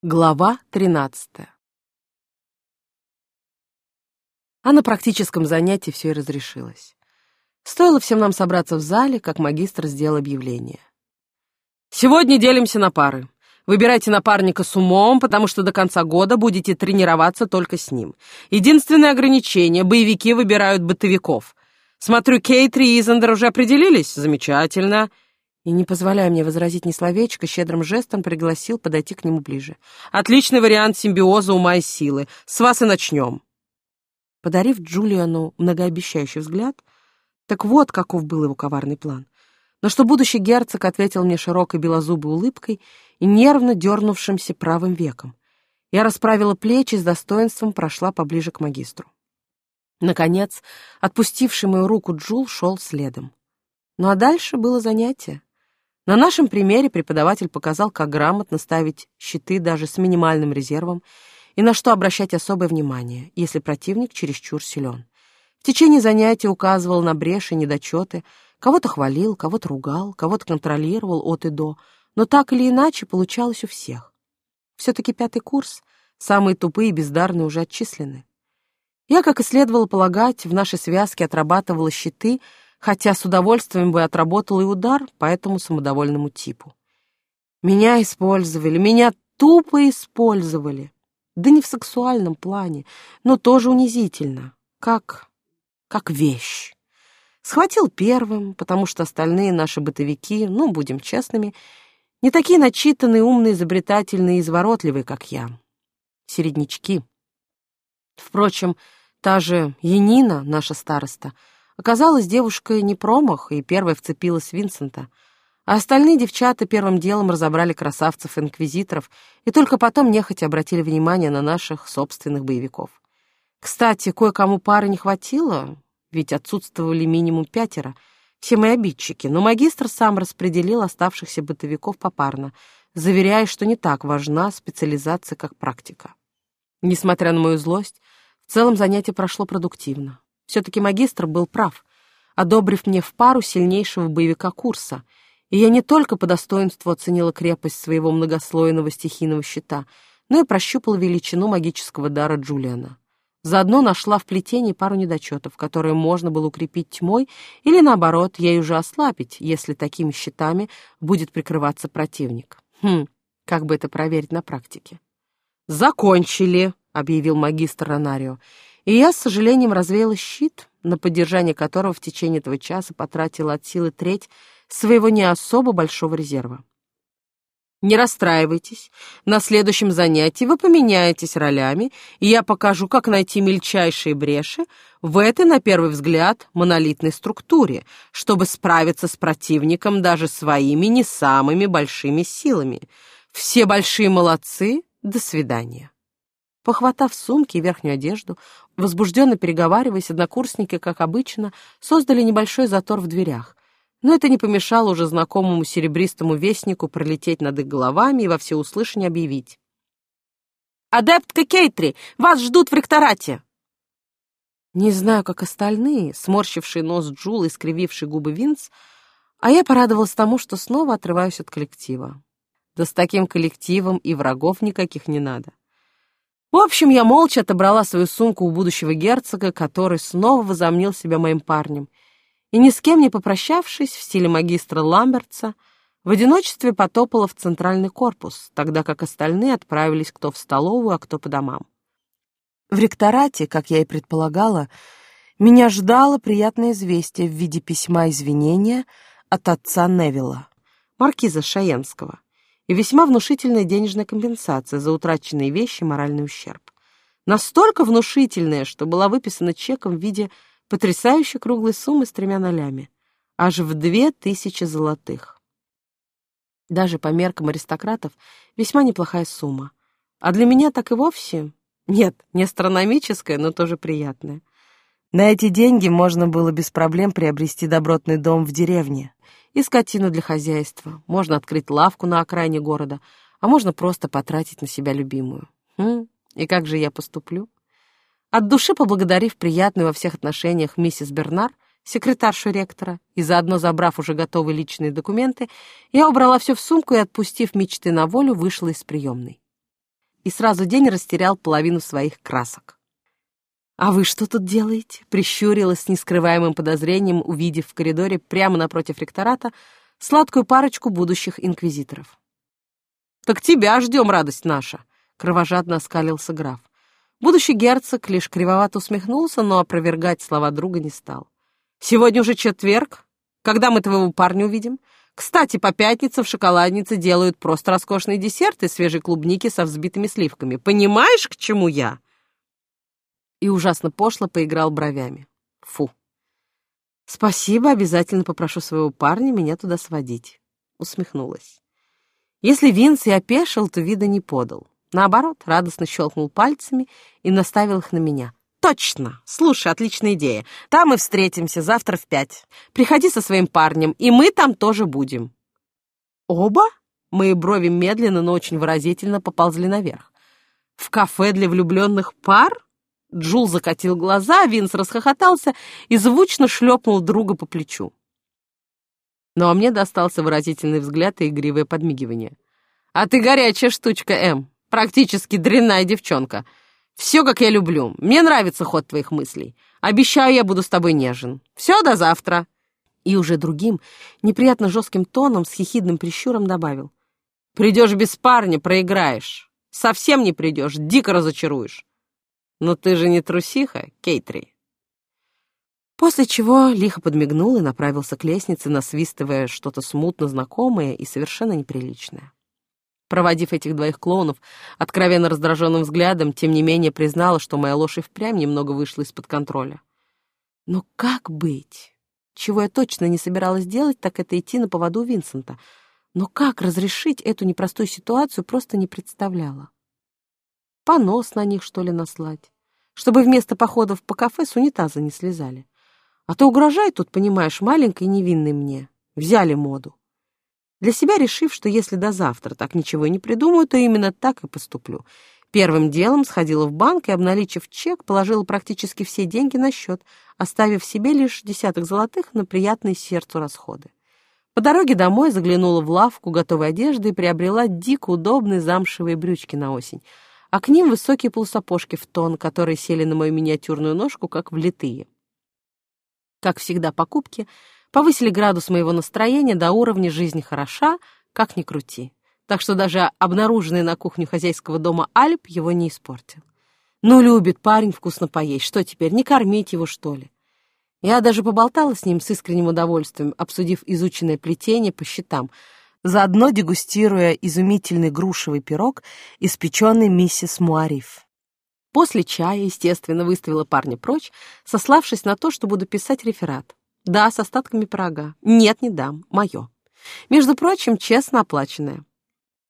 Глава 13 А на практическом занятии все и разрешилось. Стоило всем нам собраться в зале, как магистр сделал объявление. «Сегодня делимся на пары. Выбирайте напарника с умом, потому что до конца года будете тренироваться только с ним. Единственное ограничение — боевики выбирают бытовиков. Смотрю, Кейтри и Изандер уже определились? Замечательно и, не позволяя мне возразить ни словечко, щедрым жестом пригласил подойти к нему ближе. «Отличный вариант симбиоза ума и силы. С вас и начнем». Подарив Джулиану многообещающий взгляд, так вот каков был его коварный план. Но что будущий герцог ответил мне широкой белозубой улыбкой и нервно дернувшимся правым веком. Я расправила плечи с достоинством прошла поближе к магистру. Наконец, отпустивший мою руку Джул шел следом. Ну а дальше было занятие. На нашем примере преподаватель показал, как грамотно ставить щиты даже с минимальным резервом и на что обращать особое внимание, если противник чересчур силен. В течение занятия указывал на бреши, недочеты, кого-то хвалил, кого-то ругал, кого-то контролировал от и до, но так или иначе получалось у всех. Все-таки пятый курс, самые тупые и бездарные уже отчислены. Я, как и следовало полагать, в нашей связке отрабатывала щиты — хотя с удовольствием бы отработал и удар по этому самодовольному типу. Меня использовали, меня тупо использовали. Да не в сексуальном плане, но тоже унизительно, как... как вещь. Схватил первым, потому что остальные наши бытовики, ну, будем честными, не такие начитанные, умные, изобретательные и изворотливые, как я. Середнячки. Впрочем, та же Янина, наша староста, — Оказалось, девушка не промах, и первая вцепилась Винсента. А остальные девчата первым делом разобрали красавцев-инквизиторов и только потом нехотя обратили внимание на наших собственных боевиков. Кстати, кое-кому пары не хватило, ведь отсутствовали минимум пятеро, все мои обидчики, но магистр сам распределил оставшихся бытовиков попарно, заверяя, что не так важна специализация, как практика. Несмотря на мою злость, в целом занятие прошло продуктивно. Все-таки магистр был прав, одобрив мне в пару сильнейшего боевика курса, и я не только по достоинству оценила крепость своего многослойного стихийного щита, но и прощупала величину магического дара Джулиана. Заодно нашла в плетении пару недочетов, которые можно было укрепить тьмой или, наоборот, ей уже ослабить, если такими щитами будет прикрываться противник. Хм, как бы это проверить на практике? «Закончили!» — объявил магистр Ронарио и я с сожалением развеяла щит, на поддержание которого в течение этого часа потратила от силы треть своего не особо большого резерва. Не расстраивайтесь, на следующем занятии вы поменяетесь ролями, и я покажу, как найти мельчайшие бреши в этой, на первый взгляд, монолитной структуре, чтобы справиться с противником даже своими не самыми большими силами. Все большие молодцы, до свидания. Похватав сумки и верхнюю одежду, возбужденно переговариваясь, однокурсники, как обычно, создали небольшой затор в дверях. Но это не помешало уже знакомому серебристому вестнику пролететь над их головами и во всеуслышание объявить. «Адептка Кейтри, вас ждут в ректорате!» Не знаю, как остальные, сморщивший нос Джул и скрививший губы Винс, а я порадовалась тому, что снова отрываюсь от коллектива. Да с таким коллективом и врагов никаких не надо. В общем, я молча отобрала свою сумку у будущего герцога, который снова возомнил себя моим парнем, и ни с кем не попрощавшись в стиле магистра Ламбертса, в одиночестве потопала в центральный корпус, тогда как остальные отправились кто в столовую, а кто по домам. В ректорате, как я и предполагала, меня ждало приятное известие в виде письма извинения от отца Невилла, маркиза Шаенского и весьма внушительная денежная компенсация за утраченные вещи и моральный ущерб. Настолько внушительная, что была выписана чеком в виде потрясающей круглой суммы с тремя нолями, аж в две тысячи золотых. Даже по меркам аристократов весьма неплохая сумма. А для меня так и вовсе... Нет, не астрономическая, но тоже приятная. На эти деньги можно было без проблем приобрести добротный дом в деревне, и скотину для хозяйства. Можно открыть лавку на окраине города, а можно просто потратить на себя любимую. Хм, и как же я поступлю? От души поблагодарив приятную во всех отношениях миссис Бернар, секретаршу ректора, и заодно забрав уже готовые личные документы, я убрала все в сумку и, отпустив мечты на волю, вышла из приемной. и сразу день растерял половину своих красок. «А вы что тут делаете?» — прищурилась с нескрываемым подозрением, увидев в коридоре прямо напротив ректората сладкую парочку будущих инквизиторов. «Так тебя ждем, радость наша!» — кровожадно оскалился граф. Будущий герцог лишь кривовато усмехнулся, но опровергать слова друга не стал. «Сегодня уже четверг. Когда мы твоего парня увидим? Кстати, по пятницам в шоколаднице делают просто роскошные десерты свежей клубники со взбитыми сливками. Понимаешь, к чему я?» И ужасно пошло поиграл бровями. Фу. «Спасибо, обязательно попрошу своего парня меня туда сводить», — усмехнулась. Если Винс и опешил, то вида не подал. Наоборот, радостно щелкнул пальцами и наставил их на меня. «Точно! Слушай, отличная идея. Там мы встретимся завтра в пять. Приходи со своим парнем, и мы там тоже будем». «Оба?» Мои брови медленно, но очень выразительно поползли наверх. «В кафе для влюбленных пар?» Джул закатил глаза, Винс расхохотался и звучно шлепнул друга по плечу. Ну а мне достался выразительный взгляд и игривое подмигивание. «А ты горячая штучка, Эм, практически дрянная девчонка. Все, как я люблю. Мне нравится ход твоих мыслей. Обещаю, я буду с тобой нежен. Все, до завтра». И уже другим, неприятно жестким тоном, с хихидным прищуром добавил. «Придешь без парня, проиграешь. Совсем не придешь, дико разочаруешь. Но ты же не трусиха, Кейтри». После чего лихо подмигнул и направился к лестнице, насвистывая что-то смутно знакомое и совершенно неприличное. Проводив этих двоих клоунов откровенно раздраженным взглядом, тем не менее признала, что моя ложь и впрямь немного вышла из-под контроля. Но как быть? Чего я точно не собиралась делать, так это идти на поводу Винсента. Но как разрешить эту непростую ситуацию, просто не представляла. Понос на них, что ли, наслать? Чтобы вместо походов по кафе с унитаза не слезали. А то угрожает тут, понимаешь, маленькой невинной мне. Взяли моду. Для себя решив, что если до завтра так ничего и не придумаю, то именно так и поступлю. Первым делом сходила в банк и, обналичив чек, положила практически все деньги на счет, оставив себе лишь десяток золотых на приятные сердцу расходы. По дороге домой заглянула в лавку готовой одежды и приобрела дико удобные замшевые брючки на осень, а к ним высокие полусапожки в тон, которые сели на мою миниатюрную ножку, как влитые. Как всегда, покупки — повысили градус моего настроения до уровня «жизнь хороша, как ни крути». Так что даже обнаруженный на кухню хозяйского дома Альп его не испортил. Ну, любит парень вкусно поесть, что теперь, не кормить его, что ли? Я даже поболтала с ним с искренним удовольствием, обсудив изученное плетение по счетам, заодно дегустируя изумительный грушевый пирог, испеченный миссис Муариф. После чая, естественно, выставила парня прочь, сославшись на то, что буду писать реферат. Да, с остатками пирога. Нет, не дам. Мое. Между прочим, честно оплаченное.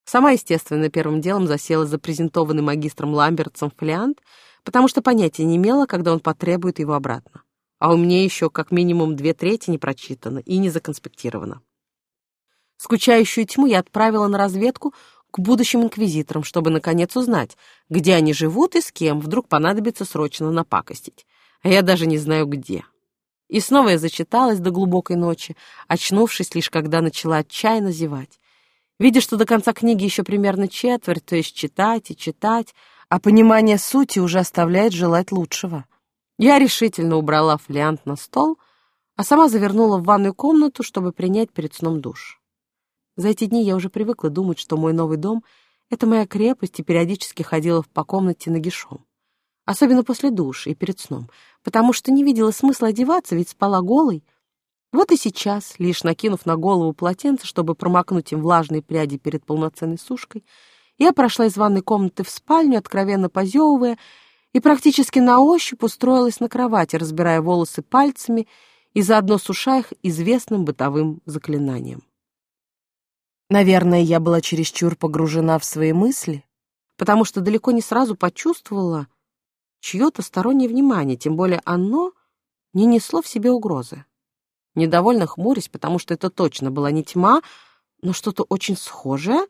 Сама, естественно, первым делом засела за презентованный магистром Ламбертсом фолиант, потому что понятия не имела, когда он потребует его обратно. А у меня еще как минимум две трети не прочитано и не законспектировано. Скучающую тьму я отправила на разведку к будущим инквизиторам, чтобы наконец узнать, где они живут и с кем вдруг понадобится срочно напакостить. А я даже не знаю, где. И снова я зачиталась до глубокой ночи, очнувшись лишь когда начала отчаянно зевать. Видя, что до конца книги еще примерно четверть, то есть читать и читать, а понимание сути уже оставляет желать лучшего. Я решительно убрала флиант на стол, а сама завернула в ванную комнату, чтобы принять перед сном душ. За эти дни я уже привыкла думать, что мой новый дом — это моя крепость, и периодически ходила по комнате нагишом особенно после душа и перед сном, потому что не видела смысла одеваться, ведь спала голой. Вот и сейчас, лишь накинув на голову полотенце, чтобы промокнуть им влажные пряди перед полноценной сушкой, я прошла из ванной комнаты в спальню, откровенно позевывая, и практически на ощупь устроилась на кровати, разбирая волосы пальцами и заодно суша их известным бытовым заклинанием. Наверное, я была чересчур погружена в свои мысли, потому что далеко не сразу почувствовала, чье-то стороннее внимание, тем более оно не несло в себе угрозы. Недовольно хмурясь, потому что это точно была не тьма, но что-то очень схожее,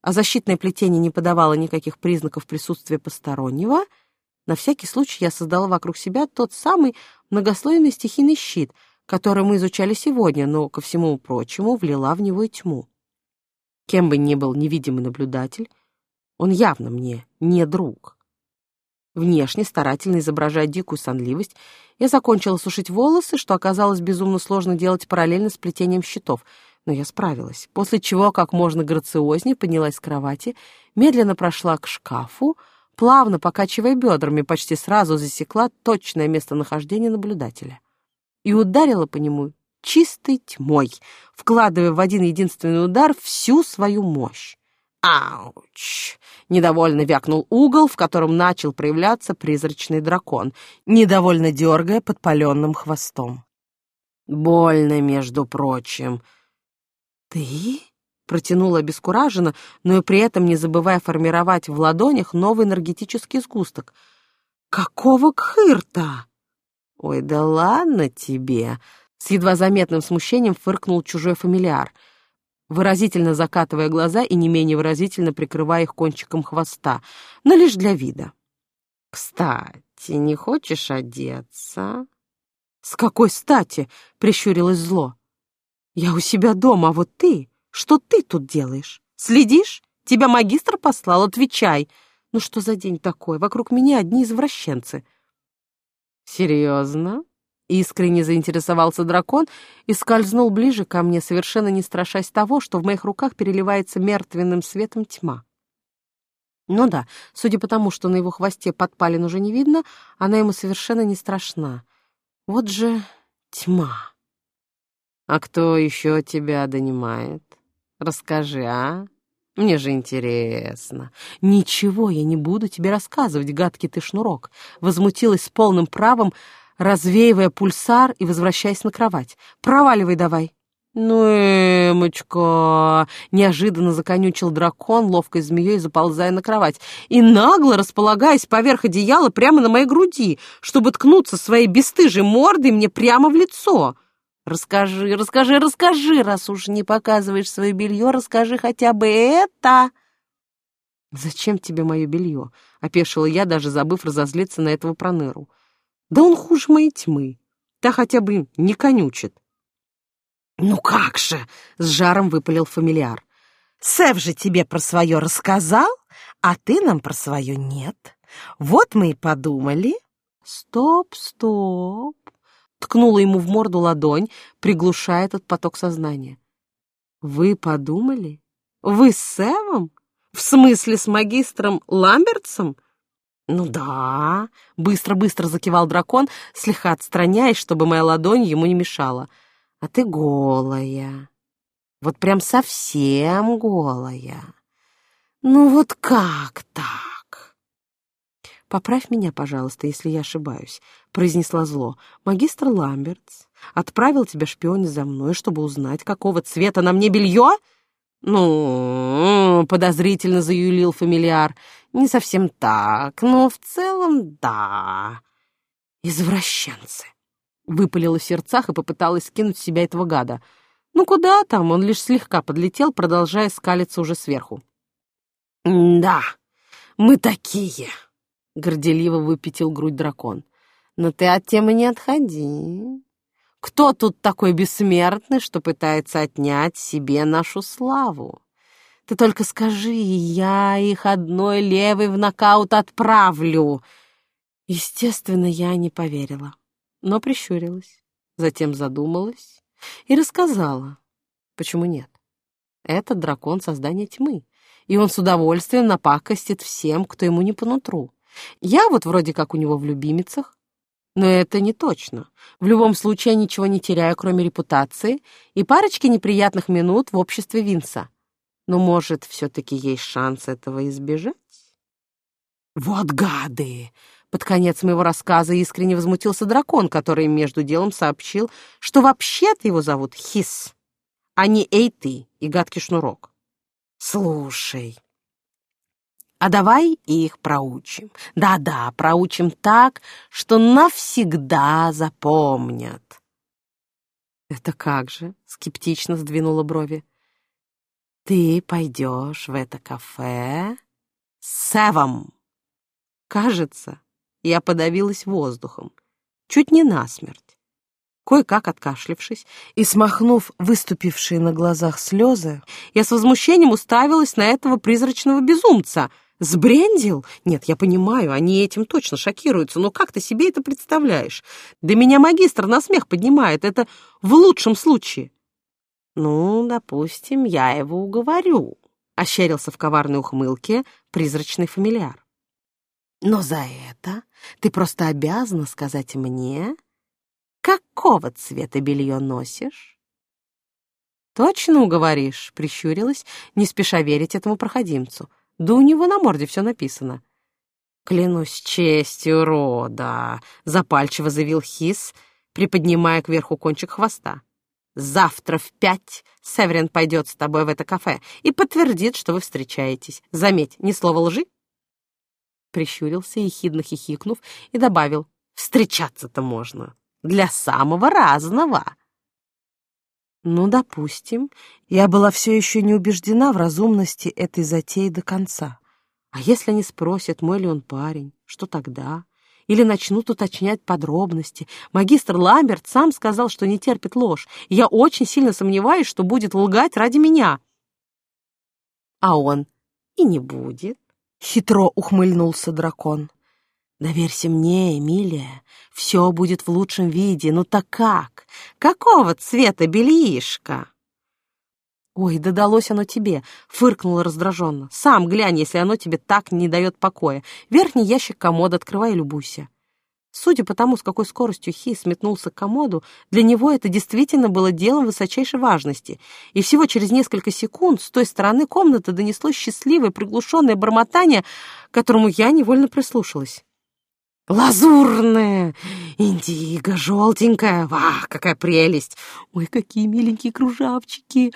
а защитное плетение не подавало никаких признаков присутствия постороннего, на всякий случай я создала вокруг себя тот самый многослойный стихийный щит, который мы изучали сегодня, но, ко всему прочему, влила в него и тьму. Кем бы ни был невидимый наблюдатель, Он явно мне не друг. Внешне, старательно изображая дикую сонливость, я закончила сушить волосы, что оказалось безумно сложно делать параллельно с плетением щитов, но я справилась, после чего как можно грациознее поднялась с кровати, медленно прошла к шкафу, плавно покачивая бедрами, почти сразу засекла точное местонахождение наблюдателя и ударила по нему чистой тьмой, вкладывая в один единственный удар всю свою мощь. «Ауч!» — недовольно вякнул угол, в котором начал проявляться призрачный дракон, недовольно дергая подпаленным хвостом. «Больно, между прочим». «Ты?» — протянула обескураженно, но и при этом не забывая формировать в ладонях новый энергетический сгусток. «Какого кхырта?» «Ой, да ладно тебе!» — с едва заметным смущением фыркнул чужой фамильяр — выразительно закатывая глаза и не менее выразительно прикрывая их кончиком хвоста, но лишь для вида. «Кстати, не хочешь одеться?» «С какой стати?» — прищурилось зло. «Я у себя дома, а вот ты? Что ты тут делаешь? Следишь? Тебя магистр послал? Отвечай!» «Ну что за день такой? Вокруг меня одни извращенцы». «Серьезно?» Искренне заинтересовался дракон и скользнул ближе ко мне, совершенно не страшась того, что в моих руках переливается мертвенным светом тьма. Ну да, судя по тому, что на его хвосте подпалин уже не видно, она ему совершенно не страшна. Вот же тьма. А кто еще тебя донимает? Расскажи, а? Мне же интересно. Ничего я не буду тебе рассказывать, гадкий ты шнурок. Возмутилась с полным правом, развеивая пульсар и возвращаясь на кровать. «Проваливай давай!» «Ну, Эмочка!» — неожиданно законючил дракон, ловкой змеей заползая на кровать, и нагло располагаясь поверх одеяла прямо на моей груди, чтобы ткнуться своей бесстыжей мордой мне прямо в лицо. «Расскажи, расскажи, расскажи, раз уж не показываешь свое белье, расскажи хотя бы это!» «Зачем тебе мое белье?» — опешила я, даже забыв разозлиться на этого проныру. Да он хуже моей тьмы. Та хотя бы не конючит. «Ну как же!» — с жаром выпалил фамильяр. «Сев же тебе про свое рассказал, а ты нам про свое нет. Вот мы и подумали». «Стоп, стоп!» — ткнула ему в морду ладонь, приглушая этот поток сознания. «Вы подумали? Вы с Севом? В смысле с магистром Ламбертсом? «Ну да», — быстро-быстро закивал дракон, слегка отстраняясь, чтобы моя ладонь ему не мешала. «А ты голая. Вот прям совсем голая. Ну вот как так?» «Поправь меня, пожалуйста, если я ошибаюсь», — произнесла зло. «Магистр Ламбертс отправил тебя шпионить за мной, чтобы узнать, какого цвета на мне белье?» «Ну, — подозрительно заюлил фамильяр, — не совсем так, но в целом да. Извращенцы!» Выпалила в сердцах и попыталась скинуть с себя этого гада. «Ну куда там?» Он лишь слегка подлетел, продолжая скалиться уже сверху. «Да, мы такие!» — горделиво выпятил грудь дракон. «Но ты от темы не отходи. Кто тут такой бессмертный, что пытается отнять себе нашу славу? Ты только скажи, я их одной левой в нокаут отправлю. Естественно, я не поверила, но прищурилась, затем задумалась и рассказала, почему нет. Этот дракон — создание тьмы, и он с удовольствием напакостит всем, кто ему не по нутру. Я вот вроде как у него в любимицах, но это не точно. В любом случае я ничего не теряю, кроме репутации и парочки неприятных минут в обществе Винса. Но, может, все-таки есть шанс этого избежать? Вот гады! Под конец моего рассказа искренне возмутился дракон, который между делом сообщил, что вообще-то его зовут Хис, а не Эй ты и гадкий шнурок. Слушай, а давай их проучим. Да-да, проучим так, что навсегда запомнят. Это как же? Скептично сдвинула брови. Ты пойдешь в это кафе с Севом. Кажется, я подавилась воздухом, чуть не насмерть. Кое-как откашлившись и смахнув выступившие на глазах слезы, я с возмущением уставилась на этого призрачного безумца — Сбрендил? Нет, я понимаю, они этим точно шокируются, но как ты себе это представляешь? Да меня магистр на смех поднимает, это в лучшем случае. Ну, допустим, я его уговорю, — ощерился в коварной ухмылке призрачный фамильяр. Но за это ты просто обязана сказать мне, какого цвета белье носишь. «Точно уговоришь?» — прищурилась, не спеша верить этому проходимцу. «Да у него на морде все написано». «Клянусь честью рода», — запальчиво заявил Хис, приподнимая кверху кончик хвоста. «Завтра в пять Северин пойдет с тобой в это кафе и подтвердит, что вы встречаетесь. Заметь, ни слова лжи». Прищурился, ехидно хихикнув, и добавил, «Встречаться-то можно для самого разного». Ну, допустим, я была все еще не убеждена в разумности этой затеи до конца. А если они спросят, мой ли он парень, что тогда? Или начнут уточнять подробности. Магистр Ламберт сам сказал, что не терпит ложь, и я очень сильно сомневаюсь, что будет лгать ради меня. А он и не будет. Хитро ухмыльнулся дракон. Доверься мне, Эмилия, все будет в лучшем виде. Ну так как? Какого цвета бельишко? Ой, да далось оно тебе, фыркнула раздраженно. Сам глянь, если оно тебе так не дает покоя. Верхний ящик комода открывай и любуйся. Судя по тому, с какой скоростью Хи сметнулся к комоду, для него это действительно было делом высочайшей важности, и всего через несколько секунд с той стороны комнаты донеслось счастливое приглушенное бормотание, к которому я невольно прислушалась. Лазурная, индиго, желтенькая. Вах, какая прелесть! Ой, какие миленькие кружавчики!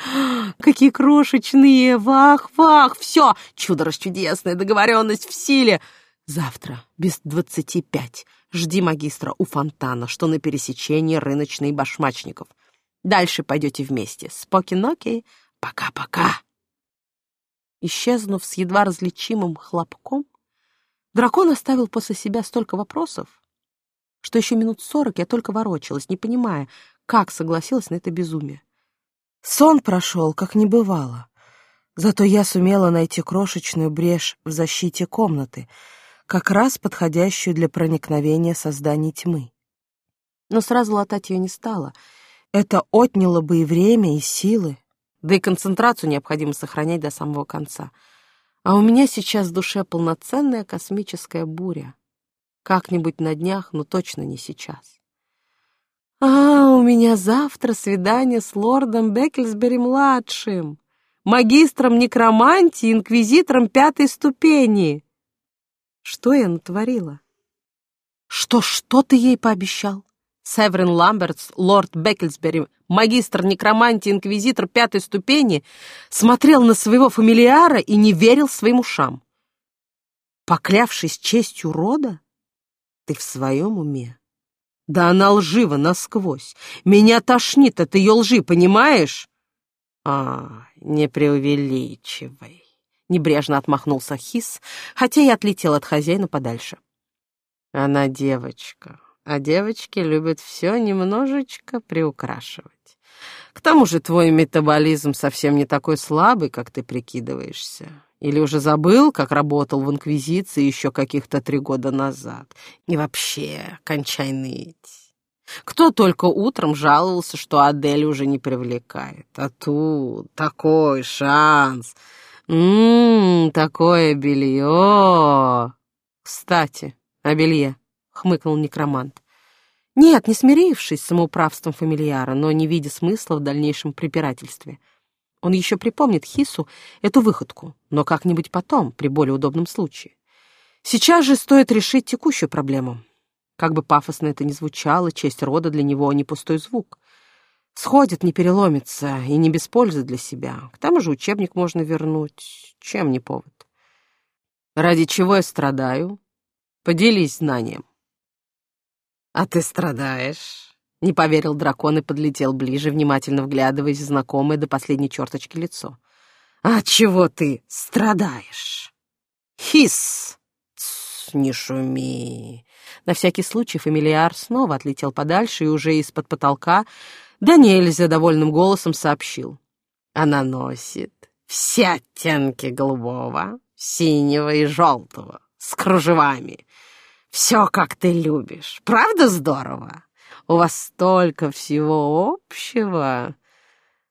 Какие крошечные! Вах, вах! Все, чудо расчудесное, договоренность в силе! Завтра, без двадцати пять, жди магистра у фонтана, что на пересечении рыночной башмачников. Дальше пойдете вместе. Споки-ноки, пока-пока. Исчезнув с едва различимым хлопком, Дракон оставил после себя столько вопросов, что еще минут сорок я только ворочалась, не понимая, как согласилась на это безумие. Сон прошел, как не бывало. Зато я сумела найти крошечную брешь в защите комнаты, как раз подходящую для проникновения созданий тьмы. Но сразу латать ее не стала. Это отняло бы и время, и силы, да и концентрацию необходимо сохранять до самого конца — а у меня сейчас в душе полноценная космическая буря. Как-нибудь на днях, но точно не сейчас. А, у меня завтра свидание с лордом Беккельсбери-младшим, магистром некромантии, инквизитором пятой ступени. Что я натворила? Что, что ты ей пообещал? Северин Ламбертс, лорд Беккельсбери, магистр некромантии, инквизитор пятой ступени, смотрел на своего фамилиара и не верил своим ушам. Поклявшись честью рода? Ты в своем уме? Да она лжива насквозь. Меня тошнит от ее лжи, понимаешь? А, не преувеличивай. Небрежно отмахнулся Хис, хотя и отлетел от хозяина подальше. Она девочка, а девочки любят все немножечко приукрашивать. К тому же твой метаболизм совсем не такой слабый, как ты прикидываешься. Или уже забыл, как работал в Инквизиции еще каких-то три года назад. И вообще, кончай ныть. Кто только утром жаловался, что Адель уже не привлекает. А тут такой шанс. Ммм, такое белье. Кстати, о белье хмыкнул некромант. Нет, не смирившись с самоуправством фамильяра, но не видя смысла в дальнейшем препирательстве. Он еще припомнит Хису эту выходку, но как-нибудь потом, при более удобном случае. Сейчас же стоит решить текущую проблему. Как бы пафосно это ни звучало, честь рода для него не пустой звук. Сходит, не переломится, и не без пользы для себя. К тому же учебник можно вернуть. Чем не повод? Ради чего я страдаю? Поделись знанием. «А ты страдаешь?» — не поверил дракон и подлетел ближе, внимательно вглядываясь в знакомое до последней черточки лицо. «А чего ты страдаешь?» «Хис!» «Не шуми!» На всякий случай фамильяр снова отлетел подальше и уже из-под потолка да нельзя довольным голосом сообщил. «Она носит все оттенки голубого, синего и желтого, с кружевами. Все, как ты любишь. Правда здорово? У вас столько всего общего.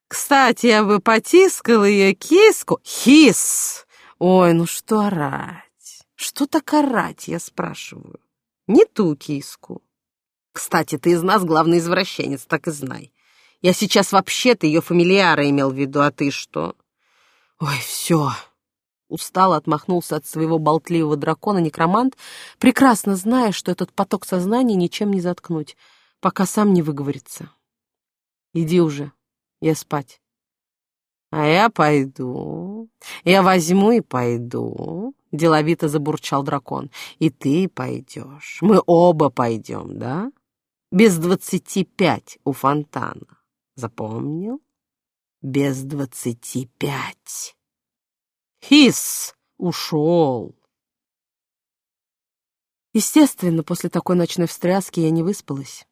Кстати, я бы потискал ее киску. Хис! Ой, ну что орать? Что так орать, я спрашиваю? Не ту киску. Кстати, ты из нас главный извращенец, так и знай. Я сейчас вообще-то ее фамильяра имел в виду, а ты что? Ой, все. Устало отмахнулся от своего болтливого дракона некромант, прекрасно зная, что этот поток сознания ничем не заткнуть, пока сам не выговорится. Иди уже, я спать. А я пойду. Я возьму и пойду. Деловито забурчал дракон. И ты пойдешь. Мы оба пойдем, да? Без двадцати пять у фонтана. Запомнил? Без двадцати пять. Хис ушел. Естественно, после такой ночной встряски я не выспалась.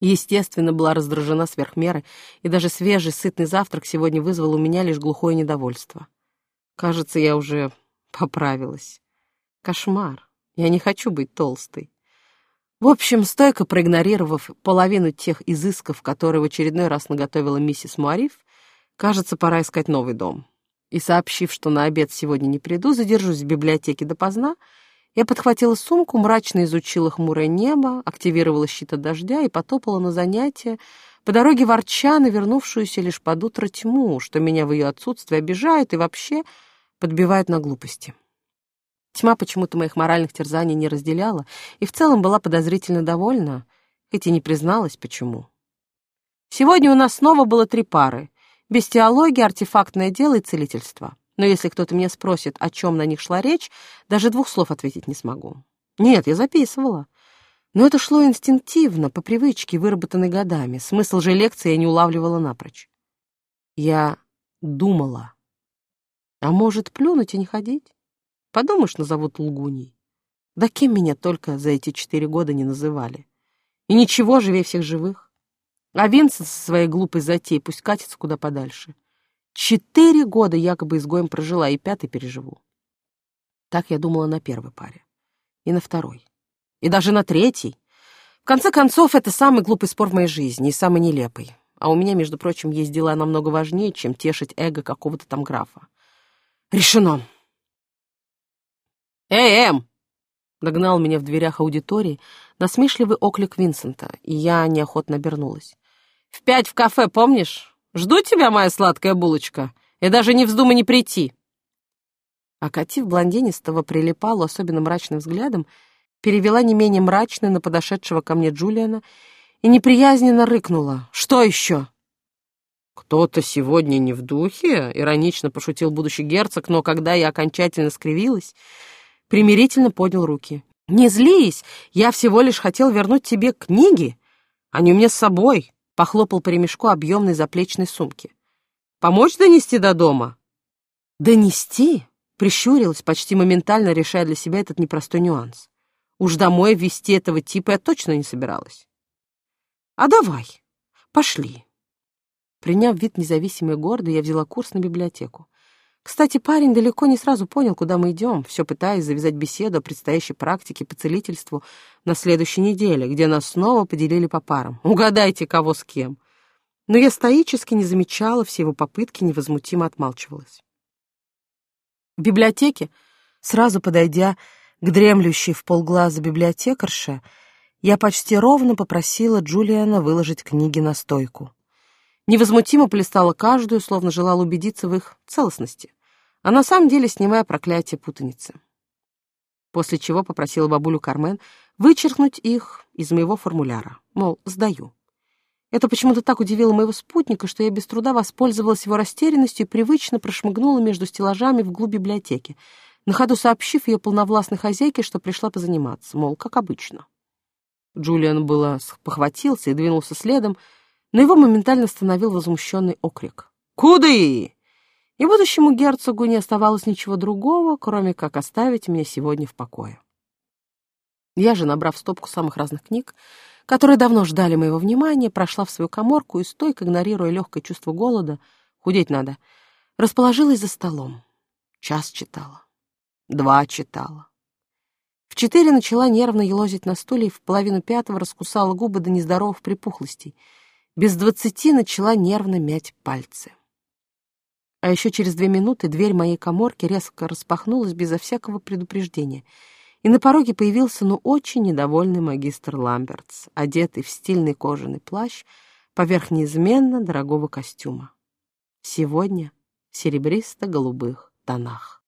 Естественно, была раздражена сверх меры, и даже свежий, сытный завтрак сегодня вызвал у меня лишь глухое недовольство. Кажется, я уже поправилась. Кошмар. Я не хочу быть толстой. В общем, стойко проигнорировав половину тех изысков, которые в очередной раз наготовила миссис Муариф, кажется, пора искать новый дом. И сообщив, что на обед сегодня не приду, задержусь в библиотеке допоздна, я подхватила сумку, мрачно изучила хмурое небо, активировала щит от дождя и потопала на занятия, по дороге ворча на вернувшуюся лишь под утро тьму, что меня в ее отсутствие обижает и вообще подбивает на глупости. Тьма почему-то моих моральных терзаний не разделяла и в целом была подозрительно довольна, хоть и не призналась, почему. Сегодня у нас снова было три пары — бестиология, артефактное дело и целительство. Но если кто-то меня спросит, о чем на них шла речь, даже двух слов ответить не смогу. Нет, я записывала. Но это шло инстинктивно, по привычке, выработанной годами. Смысл же лекции я не улавливала напрочь. Я думала. А может, плюнуть и не ходить? Подумаешь, назовут лгуней. Да кем меня только за эти четыре года не называли. И ничего, живее всех живых. А Винсент со своей глупой затеей пусть катится куда подальше. Четыре года якобы изгоем прожила, и пятый переживу. Так я думала на первой паре. И на второй. И даже на третьей. В конце концов, это самый глупый спор в моей жизни и самый нелепый. А у меня, между прочим, есть дела намного важнее, чем тешить эго какого-то там графа. Решено. «Эй, Эм!» Догнал меня в дверях аудитории насмешливый оклик Винсента, и я неохотно обернулась. «В пять в кафе, помнишь? Жду тебя, моя сладкая булочка, и даже не вздумай не прийти!» Окатив блондинистого прилипалу особенно мрачным взглядом, перевела не менее мрачный на подошедшего ко мне Джулиана и неприязненно рыкнула. «Что еще?» «Кто-то сегодня не в духе?» — иронично пошутил будущий герцог, но когда я окончательно скривилась, примирительно поднял руки. «Не злись, я всего лишь хотел вернуть тебе книги. Они у меня с собой», — похлопал по ремешку объемной заплечной сумки. «Помочь донести до дома?» «Донести?» — прищурилась, почти моментально решая для себя этот непростой нюанс. «Уж домой вести этого типа я точно не собиралась». «А давай, пошли». Приняв вид независимой и гордой, я взяла курс на библиотеку. Кстати, парень далеко не сразу понял, куда мы идем, все пытаясь завязать беседу о предстоящей практике по целительству на следующей неделе, где нас снова поделили по парам. Угадайте, кого с кем. Но я стоически не замечала все его попытки, невозмутимо отмалчивалась. В библиотеке, сразу подойдя к дремлющей в полглаза библиотекарше, я почти ровно попросила Джулиана выложить книги на стойку невозмутимо полистала каждую, словно желала убедиться в их целостности, а на самом деле снимая проклятие путаницы. После чего попросила бабулю Кармен вычеркнуть их из моего формуляра, мол, сдаю. Это почему-то так удивило моего спутника, что я без труда воспользовалась его растерянностью и привычно прошмыгнула между стеллажами вглубь библиотеки, на ходу сообщив ее полновластной хозяйке, что пришла позаниматься, мол, как обычно. Джулиан было похватился и двинулся следом, но его моментально остановил возмущенный окрик. «Куды?» И будущему герцогу не оставалось ничего другого, кроме как оставить меня сегодня в покое. Я же, набрав стопку самых разных книг, которые давно ждали моего внимания, прошла в свою коморку и, стойко игнорируя легкое чувство голода, худеть надо, расположилась за столом. Час читала, два читала. В четыре начала нервно елозить на стуле и в половину пятого раскусала губы до нездоровых припухлостей. Без двадцати начала нервно мять пальцы. А еще через две минуты дверь моей коморки резко распахнулась безо всякого предупреждения, и на пороге появился ну очень недовольный магистр Ламбертс, одетый в стильный кожаный плащ поверх неизменно дорогого костюма. Сегодня серебристо-голубых тонах.